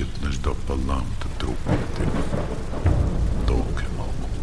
висит между полам трупы Долго молчал.